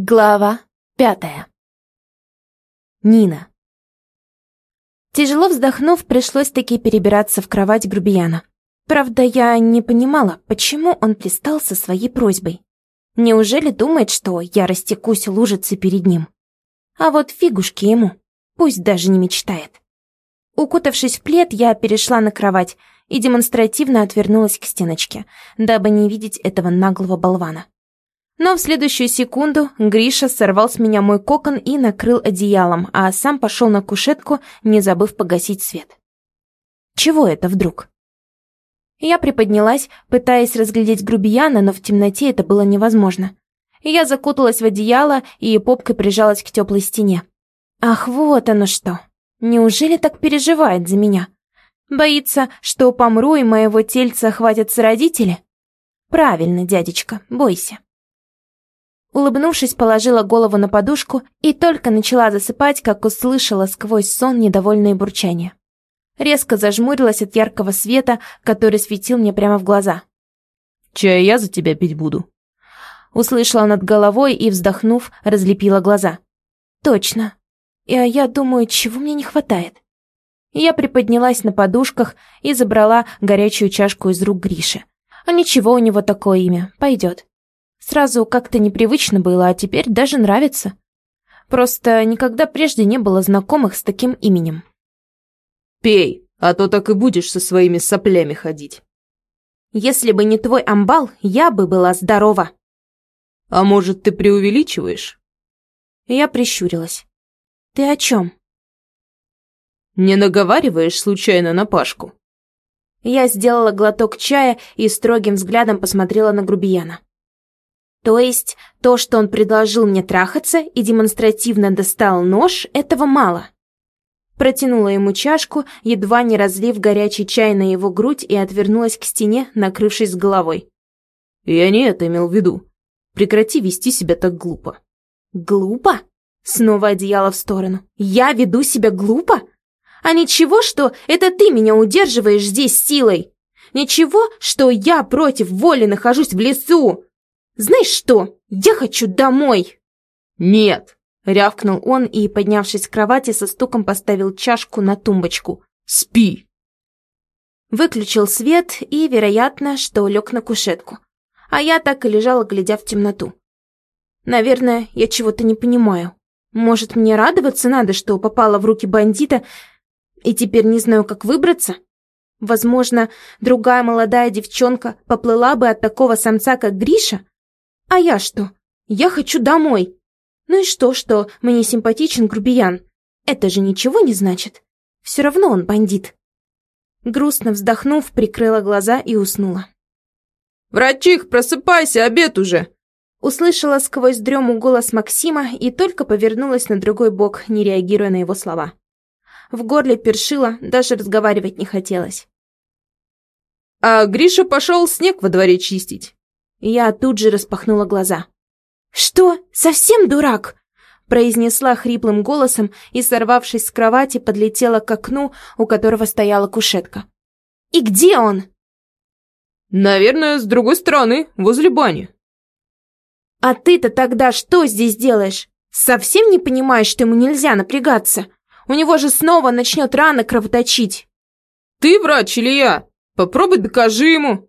Глава пятая. Нина. Тяжело вздохнув, пришлось таки перебираться в кровать грубияна. Правда, я не понимала, почему он пристал со своей просьбой. Неужели думает, что я растекусь лужицей перед ним? А вот фигушки ему, пусть даже не мечтает. Укутавшись в плед, я перешла на кровать и демонстративно отвернулась к стеночке, дабы не видеть этого наглого болвана. Но в следующую секунду Гриша сорвал с меня мой кокон и накрыл одеялом, а сам пошел на кушетку, не забыв погасить свет. Чего это вдруг? Я приподнялась, пытаясь разглядеть грубияна, но в темноте это было невозможно. Я закуталась в одеяло и попкой прижалась к теплой стене. Ах, вот оно что. Неужели так переживает за меня? Боится, что помру и моего тельца хватятся родители? Правильно, дядечка, бойся. Улыбнувшись, положила голову на подушку и только начала засыпать, как услышала сквозь сон недовольное бурчание. Резко зажмурилась от яркого света, который светил мне прямо в глаза. «Чай я за тебя пить буду». Услышала над головой и, вздохнув, разлепила глаза. «Точно. И а я думаю, чего мне не хватает?» Я приподнялась на подушках и забрала горячую чашку из рук Гриши. А ничего у него такое имя, пойдет. Сразу как-то непривычно было, а теперь даже нравится. Просто никогда прежде не было знакомых с таким именем. «Пей, а то так и будешь со своими соплями ходить». «Если бы не твой амбал, я бы была здорова». «А может, ты преувеличиваешь?» Я прищурилась. «Ты о чем?» «Не наговариваешь случайно на Пашку?» Я сделала глоток чая и строгим взглядом посмотрела на грубияна. То есть то, что он предложил мне трахаться и демонстративно достал нож, этого мало. Протянула ему чашку, едва не разлив горячий чай на его грудь и отвернулась к стене, накрывшись головой. «Я не это имел в виду. Прекрати вести себя так глупо». «Глупо?» Снова одеяло в сторону. «Я веду себя глупо? А ничего, что это ты меня удерживаешь здесь силой? Ничего, что я против воли нахожусь в лесу? «Знаешь что? Я хочу домой!» «Нет!» — рявкнул он и, поднявшись с кровати, со стуком поставил чашку на тумбочку. «Спи!» Выключил свет и, вероятно, что лег на кушетку. А я так и лежала, глядя в темноту. Наверное, я чего-то не понимаю. Может, мне радоваться надо, что попала в руки бандита, и теперь не знаю, как выбраться? Возможно, другая молодая девчонка поплыла бы от такого самца, как Гриша, а я что? Я хочу домой. Ну и что, что мне симпатичен грубиян? Это же ничего не значит. Все равно он бандит. Грустно вздохнув, прикрыла глаза и уснула. «Врачих, просыпайся, обед уже!» Услышала сквозь дрему голос Максима и только повернулась на другой бок, не реагируя на его слова. В горле першило, даже разговаривать не хотелось. «А Гриша пошел снег во дворе чистить. Я тут же распахнула глаза. «Что? Совсем дурак?» произнесла хриплым голосом и, сорвавшись с кровати, подлетела к окну, у которого стояла кушетка. «И где он?» «Наверное, с другой стороны, возле бани». «А ты-то тогда что здесь делаешь? Совсем не понимаешь, что ему нельзя напрягаться? У него же снова начнет рано кровоточить». «Ты врач или я? Попробуй докажи ему».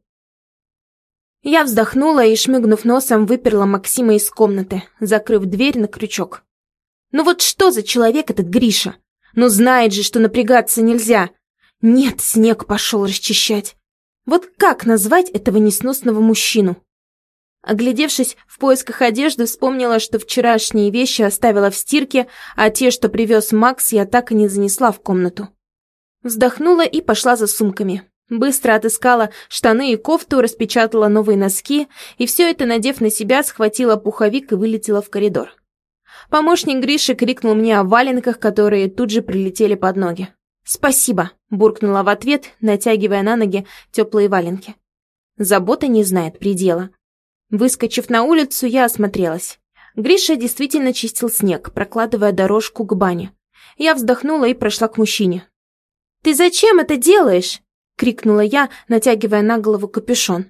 Я вздохнула и, шмыгнув носом, выперла Максима из комнаты, закрыв дверь на крючок. Ну вот что за человек этот Гриша? Ну знает же, что напрягаться нельзя. Нет, снег пошел расчищать. Вот как назвать этого несносного мужчину? Оглядевшись в поисках одежды, вспомнила, что вчерашние вещи оставила в стирке, а те, что привез Макс, я так и не занесла в комнату. Вздохнула и пошла за сумками. Быстро отыскала штаны и кофту, распечатала новые носки, и все это, надев на себя, схватила пуховик и вылетела в коридор. Помощник Гриши крикнул мне о валенках, которые тут же прилетели под ноги. «Спасибо», — буркнула в ответ, натягивая на ноги теплые валенки. Забота не знает предела. Выскочив на улицу, я осмотрелась. Гриша действительно чистил снег, прокладывая дорожку к бане. Я вздохнула и прошла к мужчине. «Ты зачем это делаешь?» Крикнула я, натягивая на голову капюшон.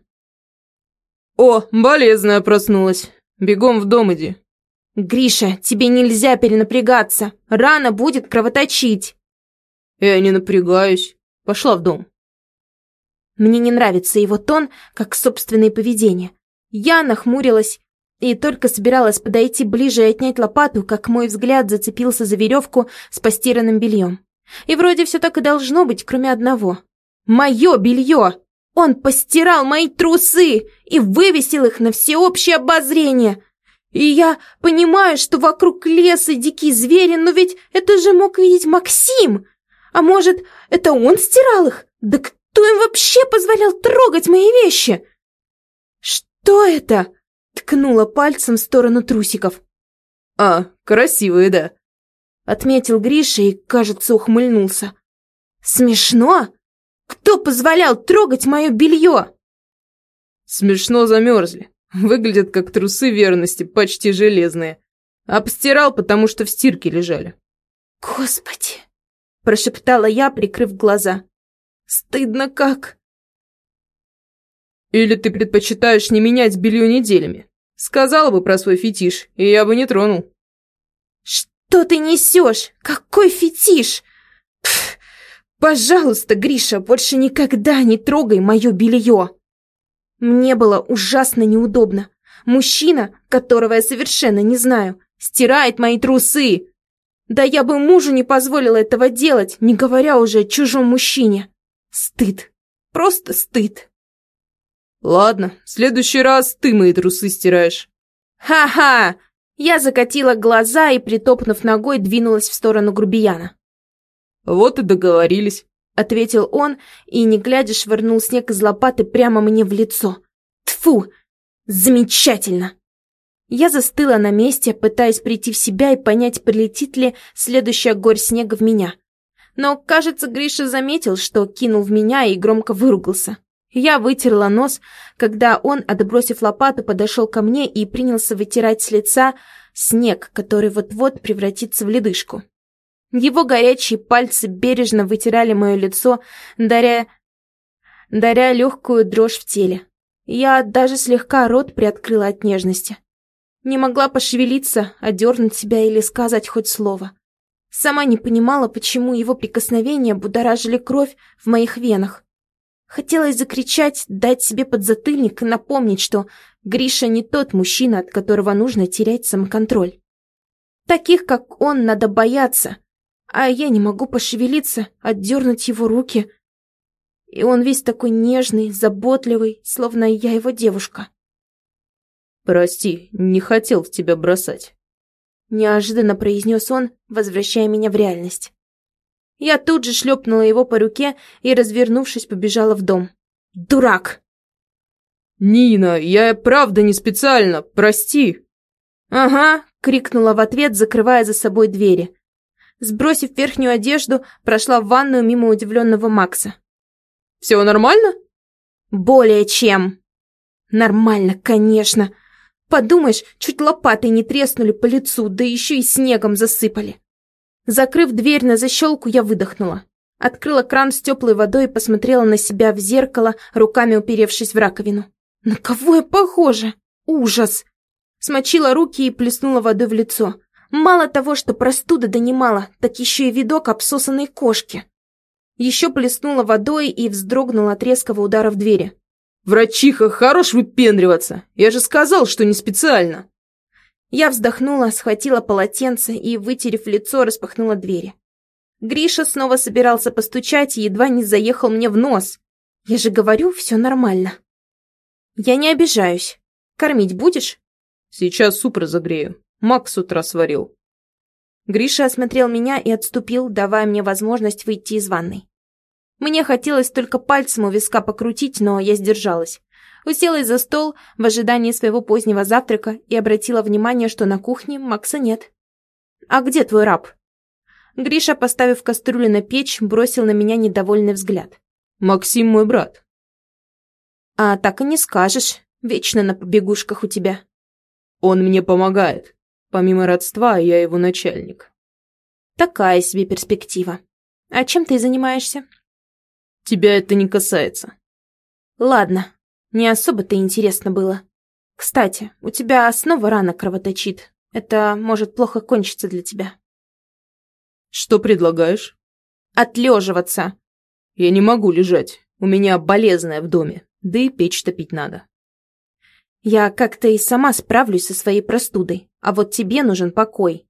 «О, болезная проснулась! Бегом в дом иди!» «Гриша, тебе нельзя перенапрягаться. Рана будет кровоточить». «Я не напрягаюсь. Пошла в дом». Мне не нравится его тон, как собственное поведение. Я нахмурилась и только собиралась подойти ближе и отнять лопату, как мой взгляд зацепился за веревку с постиранным бельем. И вроде все так и должно быть, кроме одного. Мое белье! Он постирал мои трусы и вывесил их на всеобщее обозрение. И я понимаю, что вокруг леса дикие звери, но ведь это же мог видеть Максим. А может, это он стирал их? Да кто им вообще позволял трогать мои вещи? Что это? Ткнула пальцем в сторону трусиков. А, красивые, да. Отметил Гриша и, кажется, ухмыльнулся. Смешно? Кто позволял трогать мое белье? Смешно замерзли. Выглядят как трусы верности, почти железные. Обстирал, потому что в стирке лежали. Господи! Прошептала я, прикрыв глаза. Стыдно как. Или ты предпочитаешь не менять белье неделями? Сказала бы про свой фетиш, и я бы не тронул. Что ты несешь? Какой фетиш? Пожалуйста, Гриша, больше никогда не трогай мое белье. Мне было ужасно неудобно. Мужчина, которого я совершенно не знаю, стирает мои трусы. Да я бы мужу не позволила этого делать, не говоря уже о чужом мужчине. Стыд. Просто стыд. Ладно, в следующий раз ты мои трусы стираешь. Ха-ха! Я закатила глаза и, притопнув ногой, двинулась в сторону грубияна. Вот и договорились ответил он и, не глядя, швырнул снег из лопаты прямо мне в лицо. Тфу! Замечательно! Я застыла на месте, пытаясь прийти в себя и понять, прилетит ли следующая горь снега в меня. Но, кажется, Гриша заметил, что кинул в меня и громко выругался. Я вытерла нос, когда он, отбросив лопату, подошел ко мне и принялся вытирать с лица снег, который вот-вот превратится в ледышку. Его горячие пальцы бережно вытирали мое лицо, даря... даря легкую дрожь в теле. Я даже слегка рот приоткрыла от нежности. Не могла пошевелиться, одернуть себя или сказать хоть слово. Сама не понимала, почему его прикосновения будоражили кровь в моих венах. Хотелось закричать, дать себе подзатыльник и напомнить, что Гриша не тот мужчина, от которого нужно терять самоконтроль. Таких, как он, надо бояться, а я не могу пошевелиться, отдернуть его руки. И он весь такой нежный, заботливый, словно я его девушка. «Прости, не хотел в тебя бросать», — неожиданно произнес он, возвращая меня в реальность. Я тут же шлепнула его по руке и, развернувшись, побежала в дом. «Дурак!» «Нина, я правда не специально, прости!» «Ага!» — крикнула в ответ, закрывая за собой двери. Сбросив верхнюю одежду, прошла в ванную мимо удивленного Макса. «Все нормально?» «Более чем!» «Нормально, конечно!» Подумаешь, чуть лопатой не треснули по лицу, да еще и снегом засыпали. Закрыв дверь на защелку, я выдохнула. Открыла кран с теплой водой и посмотрела на себя в зеркало, руками уперевшись в раковину. На кого я похожа? Ужас! Смочила руки и плеснула водой в лицо. Мало того, что простуда донимала, так еще и видок обсосанной кошки. Еще плеснула водой и вздрогнула от резкого удара в двери. «Врачиха, хорош выпендриваться! Я же сказал, что не специально!» Я вздохнула, схватила полотенце и, вытерев лицо, распахнула двери. Гриша снова собирался постучать и едва не заехал мне в нос. Я же говорю, все нормально. Я не обижаюсь. Кормить будешь? Сейчас суп разогрею. Макс с утра сварил. Гриша осмотрел меня и отступил, давая мне возможность выйти из ванной. Мне хотелось только пальцем у виска покрутить, но я сдержалась. Уселась за стол в ожидании своего позднего завтрака и обратила внимание, что на кухне Макса нет. «А где твой раб?» Гриша, поставив кастрюлю на печь, бросил на меня недовольный взгляд. «Максим мой брат». «А так и не скажешь. Вечно на побегушках у тебя». «Он мне помогает», Помимо родства, я его начальник. Такая себе перспектива. А чем ты занимаешься? Тебя это не касается. Ладно, не особо-то интересно было. Кстати, у тебя снова рана кровоточит. Это может плохо кончиться для тебя. Что предлагаешь? Отлеживаться. Я не могу лежать. У меня болезная в доме. Да и печь топить надо. Я как-то и сама справлюсь со своей простудой. А вот тебе нужен покой.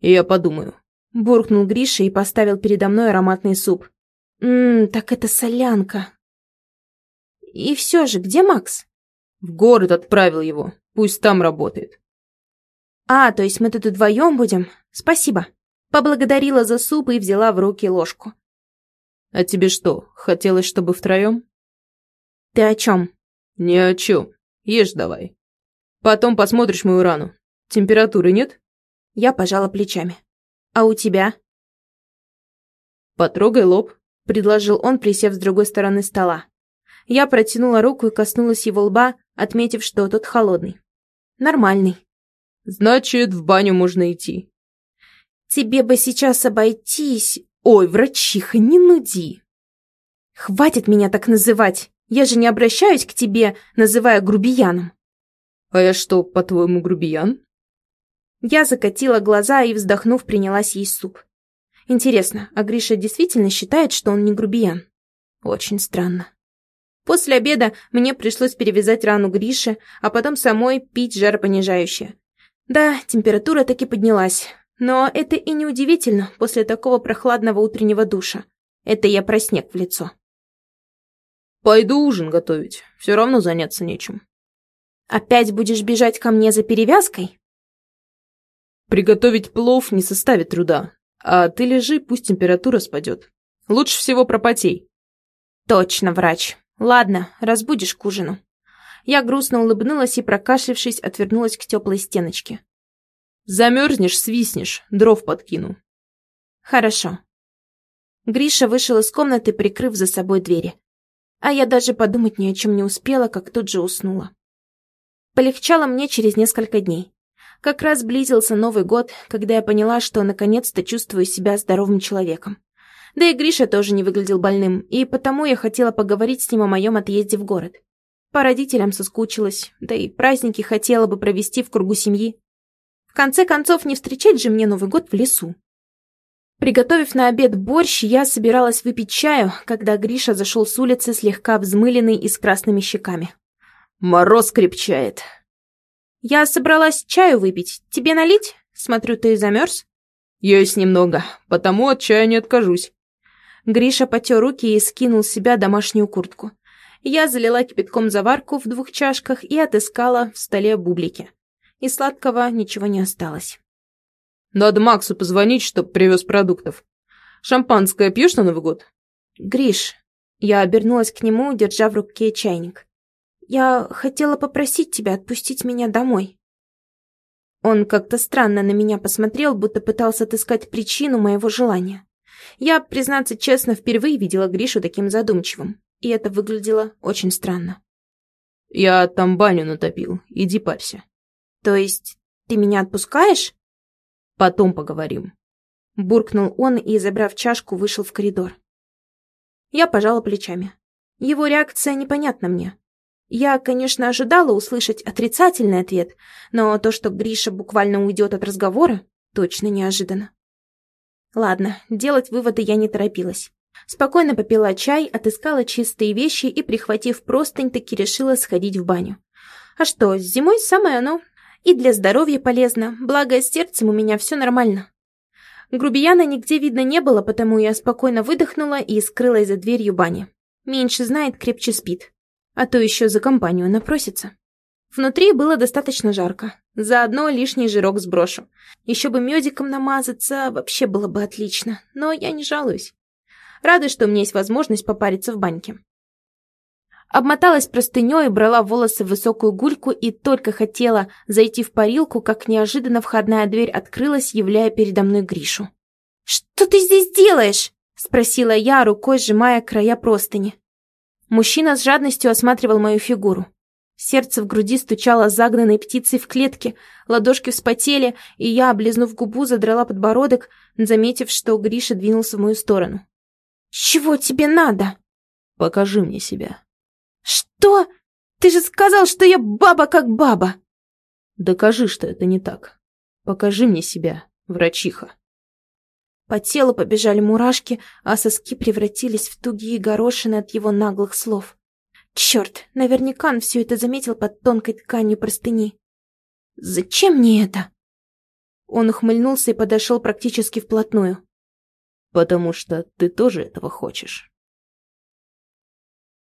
Я подумаю. Буркнул Гриша и поставил передо мной ароматный суп. Ммм, так это солянка. И все же, где Макс? В город отправил его. Пусть там работает. А, то есть мы тут вдвоем будем? Спасибо. Поблагодарила за суп и взяла в руки ложку. А тебе что, хотелось, чтобы втроем? Ты о чем? Ни о чем. Ешь давай. Потом посмотришь мою рану. Температуры нет? Я пожала плечами. А у тебя? Потрогай лоб, предложил он, присев с другой стороны стола. Я протянула руку и коснулась его лба, отметив, что тот холодный. Нормальный. Значит, в баню можно идти. Тебе бы сейчас обойтись... Ой, врачиха, не нуди. Хватит меня так называть. Я же не обращаюсь к тебе, называя грубияном. А я что, по-твоему, грубиян? Я закатила глаза и, вздохнув, принялась есть суп. Интересно, а Гриша действительно считает, что он не грубиян? Очень странно. После обеда мне пришлось перевязать рану Гриши, а потом самой пить жаропонижающее. Да, температура таки поднялась, но это и не удивительно после такого прохладного утреннего душа. Это я про снег в лицо. Пойду ужин готовить, все равно заняться нечем. Опять будешь бежать ко мне за перевязкой? Приготовить плов не составит труда, а ты лежи, пусть температура спадет. Лучше всего пропотей. Точно, врач. Ладно, разбудишь к ужину. Я грустно улыбнулась и, прокашлившись, отвернулась к теплой стеночке. Замерзнешь, свистнешь, дров подкину. Хорошо. Гриша вышел из комнаты, прикрыв за собой двери. А я даже подумать ни о чем не успела, как тут же уснула. Полегчало мне через несколько дней. Как раз близился Новый год, когда я поняла, что наконец-то чувствую себя здоровым человеком. Да и Гриша тоже не выглядел больным, и потому я хотела поговорить с ним о моем отъезде в город. По родителям соскучилась, да и праздники хотела бы провести в кругу семьи. В конце концов, не встречать же мне Новый год в лесу. Приготовив на обед борщ, я собиралась выпить чаю, когда Гриша зашел с улицы слегка взмыленный и с красными щеками. «Мороз крепчает». «Я собралась чаю выпить. Тебе налить? Смотрю, ты замерз?» «Есть немного, потому от чая не откажусь». Гриша потер руки и скинул с себя домашнюю куртку. Я залила кипятком заварку в двух чашках и отыскала в столе бублики и сладкого ничего не осталось. Надо Максу позвонить, чтоб привез продуктов. Шампанское пьешь на Новый год? Гриш, я обернулась к нему, держа в руке чайник. Я хотела попросить тебя отпустить меня домой. Он как-то странно на меня посмотрел, будто пытался отыскать причину моего желания. Я, признаться честно, впервые видела Гришу таким задумчивым, и это выглядело очень странно. «Я там баню натопил, иди парься». «То есть ты меня отпускаешь?» «Потом поговорим». Буркнул он и, забрав чашку, вышел в коридор. Я пожала плечами. Его реакция непонятна мне. Я, конечно, ожидала услышать отрицательный ответ, но то, что Гриша буквально уйдет от разговора, точно неожиданно. Ладно, делать выводы я не торопилась. Спокойно попила чай, отыскала чистые вещи и, прихватив простынь, таки решила сходить в баню. А что, зимой самое оно, и для здоровья полезно, благо с сердцем у меня все нормально. Грубияна нигде видно не было, потому я спокойно выдохнула и скрылась за дверью бани. Меньше знает, крепче спит. А то еще за компанию напросится. Внутри было достаточно жарко. Заодно лишний жирок сброшу. Еще бы медиком намазаться, вообще было бы отлично. Но я не жалуюсь. Рада, что у меня есть возможность попариться в баньке. Обмоталась простыней, брала волосы в высокую гульку и только хотела зайти в парилку, как неожиданно входная дверь открылась, являя передо мной Гришу. «Что ты здесь делаешь?» — спросила я, рукой сжимая края простыни. Мужчина с жадностью осматривал мою фигуру. Сердце в груди стучало загнанной птицей в клетке, ладошки вспотели, и я, облизнув губу, задрала подбородок, заметив, что Гриша двинулся в мою сторону. «Чего тебе надо?» «Покажи мне себя», «Что? Ты же сказал, что я баба как баба!» «Докажи, что это не так. Покажи мне себя, врачиха. По телу побежали мурашки, а соски превратились в тугие горошины от его наглых слов. Черт, наверняка он все это заметил под тонкой тканью простыни. «Зачем мне это?» Он ухмыльнулся и подошел практически вплотную. «Потому что ты тоже этого хочешь».